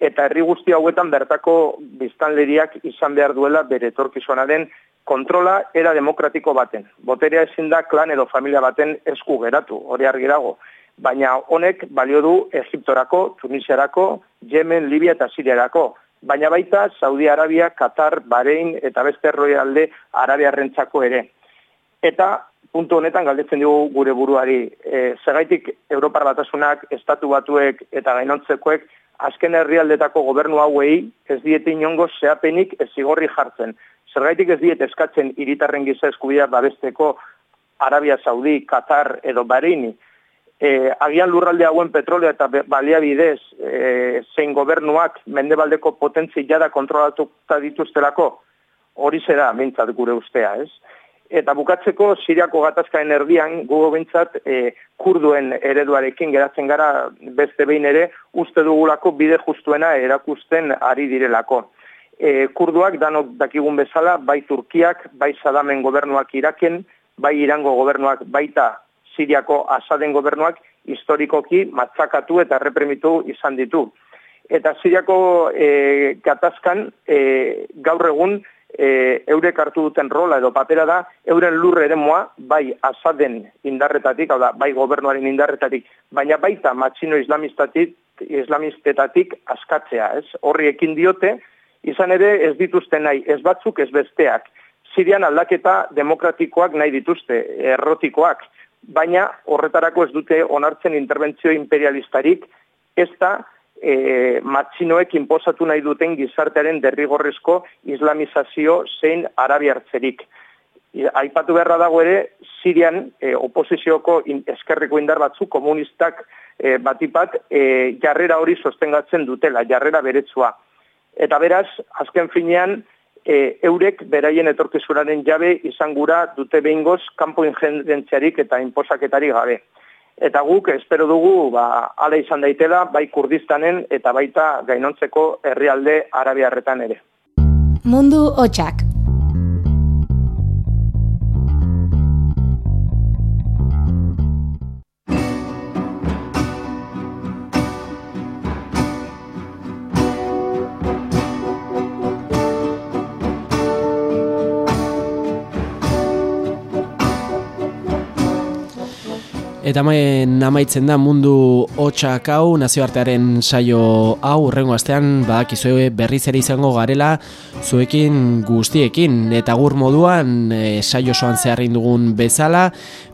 eta herri guzti hauetan bertako biztanleriak izan behar duela bere etorkizunaren kontrola era demokratiko baten. Boterea ezin da klan edo familia baten esku geratu, hori argi dago. Baina honek balio du Egiptorako, Tunisiarako, Yemen, Libia eta Siriarako. Baina baita Saudi Arabia, Qatar, Bahrein eta beste alde Arabiarrentzako ere. Eta puntu honetan galdetzen dugu gure buruari, e, segaitik Europar batasunak, Estatu batuek eta gainontzekoek azken herrialdetako gobernu hauei ez diete inongo zeapenik ez zigorri jartzen. Zergaitik ez diet eskatzen iritarren giza eskubia babesteko Arabia Saudi, Qatar edo Bareini. E, agian lurralde hauen petroleo eta baliabidez e, zein gobernuak mendebaldeko potentzi jada kontrolatuta dituztelako, hori zera mintzat gure ustea, ez? Eta bukatzeko Siriako gatazkaen erdian gugo bintzat e, kurduen ereduarekin geratzen gara beste behin ere uste dugulako bide justuena erakusten ari direlako. E, kurduak danok dakigun bezala bai Turkiak, bai Sadamen gobernuak Iraken, bai Irango gobernuak baita Siriako Asaden gobernuak historikoki matzakatu eta reprimitu izan ditu. Eta Siriako e, gatazkan e, gaur egun e, eurek hartu duten rola edo papera da, euren lurre ere moa, bai asaden indarretatik, hau da, bai gobernuaren indarretatik, baina baita matxino islamistatik, islamistetatik askatzea, ez? Horri ekin diote, izan ere ez dituzte nahi, ez batzuk ez besteak. Sirian aldaketa demokratikoak nahi dituzte, errotikoak, baina horretarako ez dute onartzen interbentzio imperialistarik, ez da, e, matxinoek inposatu nahi duten gizartearen derrigorrezko islamizazio zein arabiartzerik. Aipatu beharra dago ere, Sirian e, oposizioko in, eskerriko indar batzu komunistak e, batipat e, jarrera hori sostengatzen dutela, jarrera beretsua. Eta beraz, azken finean, e, eurek beraien etorkizunaren jabe izan gura dute behingoz kanpo ingendentziarik eta inposaketarik gabe. Eta guk espero dugu ba, ala izan daitela bai kurdistanen eta baita gainontzeko herrialde arabiarretan ere. Mundu hotxak. Eta maen amaitzen da mundu hotxak hau, nazioartearen saio hau, urrengo astean, badakizue berriz ere izango garela, zuekin guztiekin, eta gur moduan, e, saio soan zeharrin dugun bezala,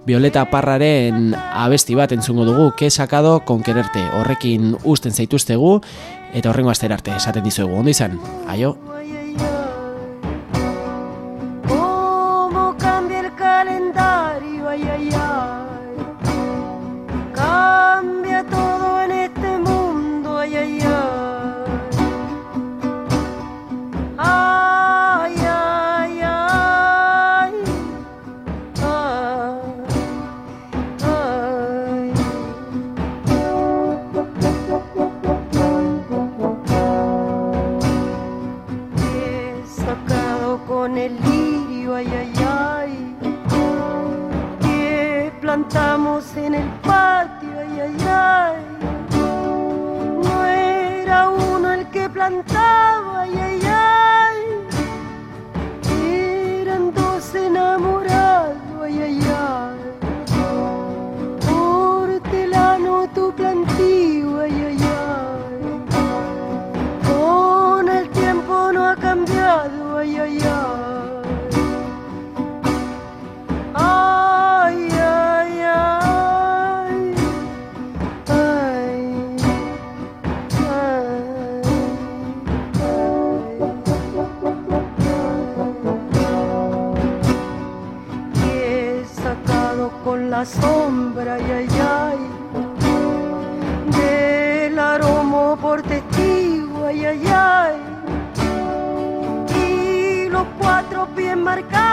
Violeta Parraren abesti bat entzungo dugu, kesakado konkererte, horrekin usten zaituztegu, eta horrengo astera arte, esaten dizuegu, ondo izan, aio? plantado. marcar.